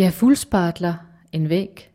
Ja, fuldspartler, en væg.